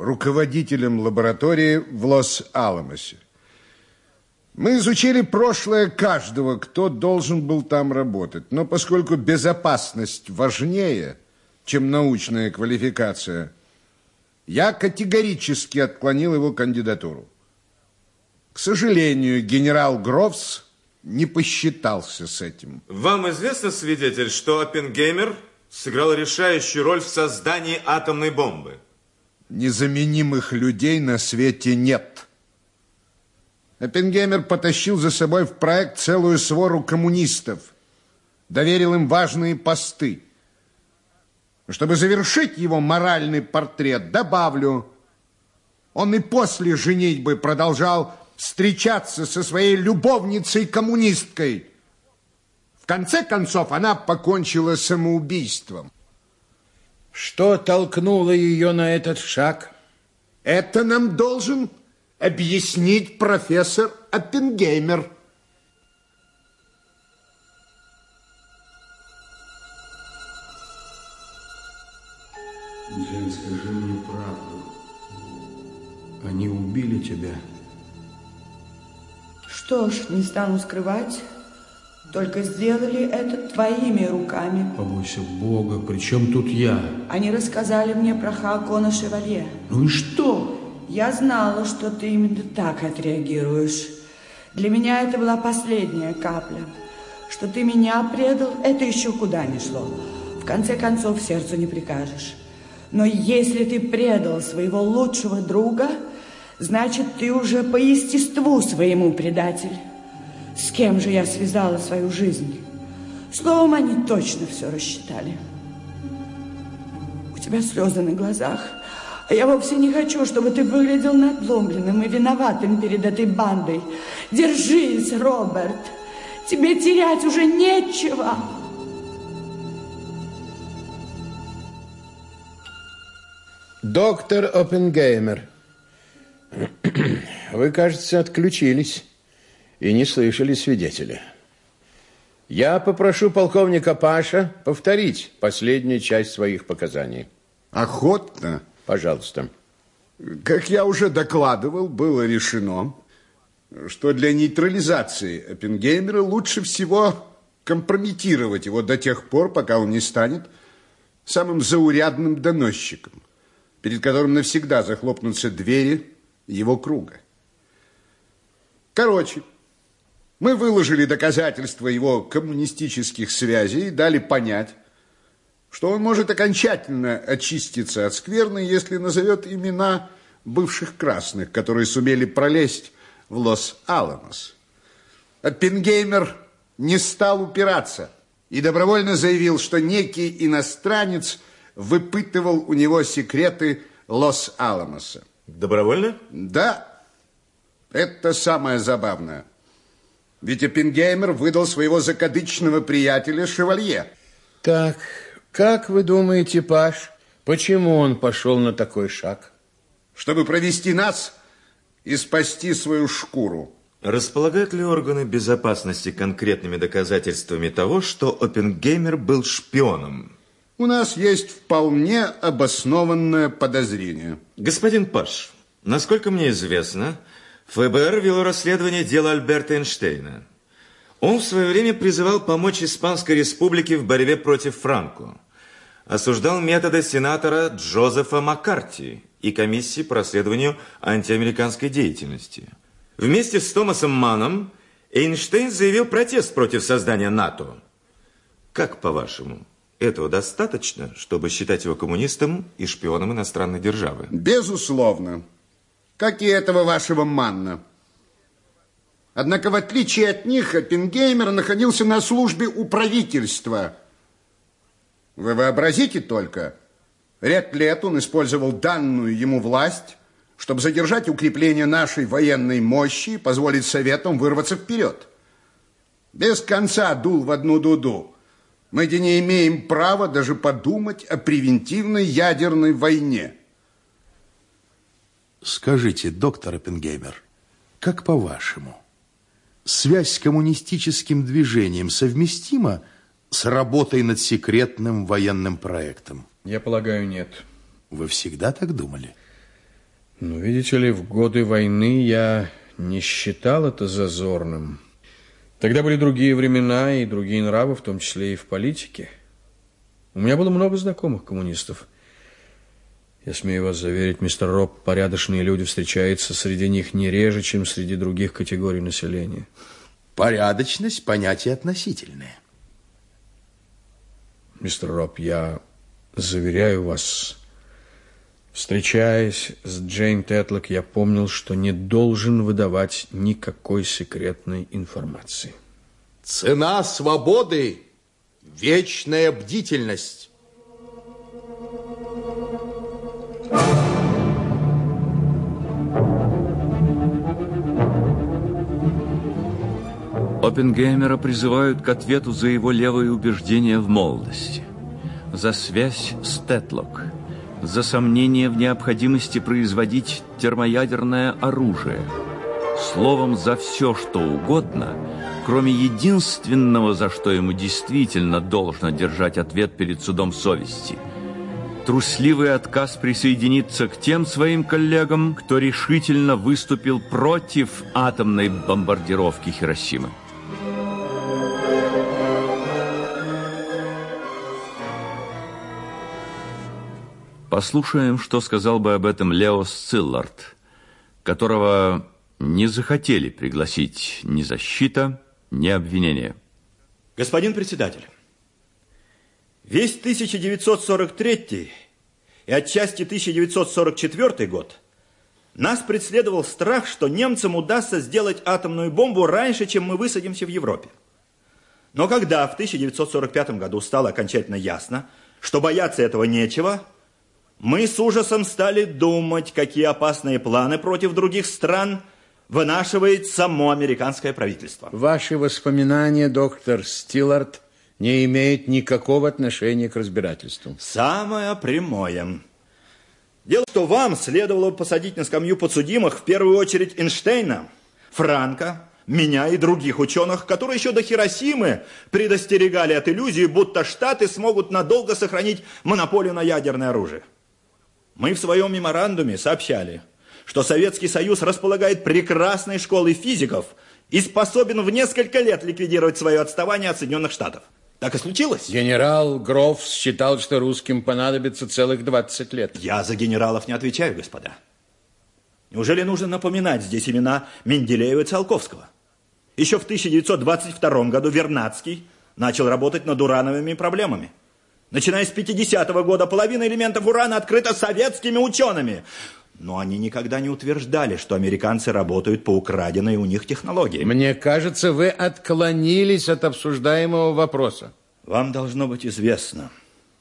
руководителем лаборатории в Лос-Аламосе. Мы изучили прошлое каждого, кто должен был там работать. Но поскольку безопасность важнее, чем научная квалификация, я категорически отклонил его кандидатуру. К сожалению, генерал Грофс не посчитался с этим. Вам известно, свидетель, что Оппенгеймер сыграл решающую роль в создании атомной бомбы? Незаменимых людей на свете нет. Оппенгеймер потащил за собой в проект целую свору коммунистов, доверил им важные посты. Чтобы завершить его моральный портрет, добавлю, он и после женитьбы продолжал встречаться со своей любовницей-коммунисткой. В конце концов, она покончила самоубийством. Что толкнуло ее на этот шаг? Это нам должен объяснить профессор Оппенгеймер. Джейн, скажи мне правду. Они убили тебя. Что ж, не стану скрывать, только сделали это твоими руками. Побойся Бога, при чем тут я? Они рассказали мне про Хаакона Шевалье. Ну и что? Я знала, что ты именно так отреагируешь. Для меня это была последняя капля. Что ты меня предал, это еще куда ни шло. В конце концов, сердцу не прикажешь. Но если ты предал своего лучшего друга, значит, ты уже по естеству своему предатель. С кем же я связала свою жизнь? Словом, они точно все рассчитали. У тебя слезы на глазах. А я вовсе не хочу, чтобы ты выглядел надломленным и виноватым перед этой бандой. Держись, Роберт. Тебе терять уже нечего. Доктор Оппенгеймер, вы, кажется, отключились и не слышали свидетеля. Я попрошу полковника Паша повторить последнюю часть своих показаний. Охотно. Пожалуйста. Как я уже докладывал, было решено, что для нейтрализации Оппенгеймера лучше всего компрометировать его до тех пор, пока он не станет самым заурядным доносчиком – перед которым навсегда захлопнутся двери его круга. Короче, мы выложили доказательства его коммунистических связей и дали понять, что он может окончательно очиститься от скверны, если назовет имена бывших красных, которые сумели пролезть в Лос-Аламос. Оппенгеймер не стал упираться и добровольно заявил, что некий иностранец – выпытывал у него секреты Лос-Аламоса. Добровольно? Да. Это самое забавное. Ведь Оппенгеймер выдал своего закадычного приятеля Шевалье. Так, как вы думаете, Паш, почему он пошел на такой шаг? Чтобы провести нас и спасти свою шкуру. Располагают ли органы безопасности конкретными доказательствами того, что Оппенгеймер был шпионом? у нас есть вполне обоснованное подозрение. Господин Паш, насколько мне известно, ФБР вело расследование дела Альберта Эйнштейна. Он в свое время призывал помочь Испанской Республике в борьбе против Франко. Осуждал методы сенатора Джозефа Маккарти и комиссии по расследованию антиамериканской деятельности. Вместе с Томасом Маном Эйнштейн заявил протест против создания НАТО. Как по-вашему? Этого достаточно, чтобы считать его коммунистом и шпионом иностранной державы? Безусловно. Как и этого вашего Манна. Однако, в отличие от них, Оппенгеймер находился на службе у правительства. Вы вообразите только, ряд лет он использовал данную ему власть, чтобы задержать укрепление нашей военной мощи и позволить Советам вырваться вперед. Без конца дул в одну дуду. Мы не имеем права даже подумать о превентивной ядерной войне. Скажите, доктор Оппенгеймер, как по-вашему, связь с коммунистическим движением совместима с работой над секретным военным проектом? Я полагаю, нет. Вы всегда так думали? Ну, видите ли, в годы войны я не считал это зазорным. Тогда были другие времена и другие нравы, в том числе и в политике. У меня было много знакомых коммунистов. Я смею вас заверить, мистер Роб, порядочные люди встречаются среди них не реже, чем среди других категорий населения. Порядочность – понятие относительное. Мистер Роб, я заверяю вас, встречаясь с Джейн Тетлок, я помнил, что не должен выдавать никакой секретной информации. Цена свободы – вечная бдительность. Оппенгеймера призывают к ответу за его левые убеждения в молодости, за связь с Тетлок, за сомнение в необходимости производить термоядерное оружие. Словом, за все, что угодно, кроме единственного, за что ему действительно должно держать ответ перед судом совести – трусливый отказ присоединиться к тем своим коллегам, кто решительно выступил против атомной бомбардировки Хиросимы. Послушаем, что сказал бы об этом Лео Сциллард, которого не захотели пригласить ни защита, ни обвинение. Господин председатель, весь 1943 и отчасти 1944 год нас преследовал страх, что немцам удастся сделать атомную бомбу раньше, чем мы высадимся в Европе. Но когда в 1945 году стало окончательно ясно, что бояться этого нечего – мы с ужасом стали думать, какие опасные планы против других стран вынашивает само американское правительство. Ваши воспоминания, доктор Стиллард, не имеют никакого отношения к разбирательству. Самое прямое. Дело, что вам следовало посадить на скамью подсудимых в первую очередь Эйнштейна, Франка, меня и других ученых, которые еще до Хиросимы предостерегали от иллюзии, будто Штаты смогут надолго сохранить монополию на ядерное оружие. Мы в своем меморандуме сообщали, что Советский Союз располагает прекрасной школой физиков и способен в несколько лет ликвидировать свое отставание от Соединенных Штатов. Так и случилось. Генерал Гроф считал, что русским понадобится целых 20 лет. Я за генералов не отвечаю, господа. Неужели нужно напоминать здесь имена Менделеева и Циолковского? Еще в 1922 году Вернадский начал работать над урановыми проблемами. Начиная с 50-го года половина элементов урана открыта советскими учеными. Но они никогда не утверждали, что американцы работают по украденной у них технологии. Мне кажется, вы отклонились от обсуждаемого вопроса. Вам должно быть известно,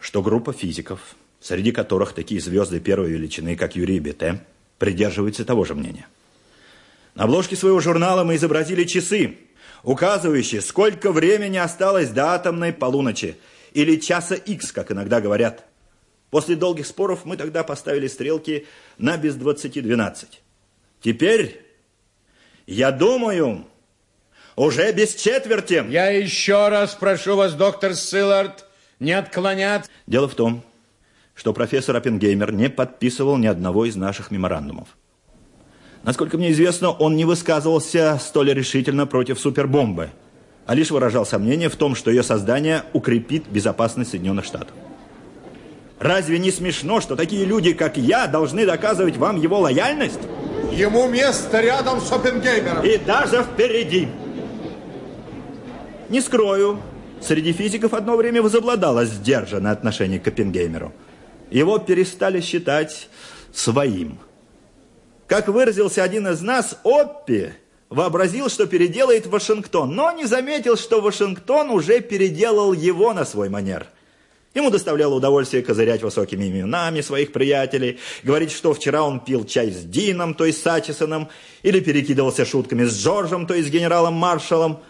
что группа физиков, среди которых такие звезды первой величины, как Юрий Бете, придерживаются того же мнения. На обложке своего журнала мы изобразили часы, указывающие, сколько времени осталось до атомной полуночи – или часа X, как иногда говорят. После долгих споров мы тогда поставили стрелки на без 20-12. Теперь, я думаю, уже без четверти. Я еще раз прошу вас, доктор Силлард, не отклонять. Дело в том, что профессор Оппенгеймер не подписывал ни одного из наших меморандумов. Насколько мне известно, он не высказывался столь решительно против супербомбы – а лишь выражал сомнение в том, что ее создание укрепит безопасность Соединенных Штатов. Разве не смешно, что такие люди, как я, должны доказывать вам его лояльность? Ему место рядом с Оппенгеймером. И даже впереди. Не скрою, среди физиков одно время возобладало сдержанное отношение к Оппенгеймеру. Его перестали считать своим. Как выразился один из нас, Оппи вообразил, что переделает Вашингтон, но не заметил, что Вашингтон уже переделал его на свой манер. Ему доставляло удовольствие козырять высокими именами своих приятелей, говорить, что вчера он пил чай с Дином, то есть с Ачисоном, или перекидывался шутками с Джорджем, то есть с генералом-маршалом.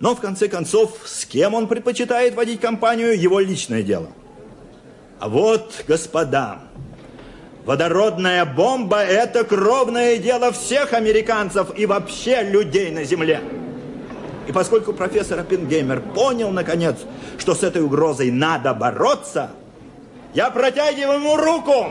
Но, в конце концов, с кем он предпочитает водить компанию, его личное дело. А вот, господа, Водородная бомба – это кровное дело всех американцев и вообще людей на Земле. И поскольку профессор Оппенгеймер понял, наконец, что с этой угрозой надо бороться, я протягиваю ему руку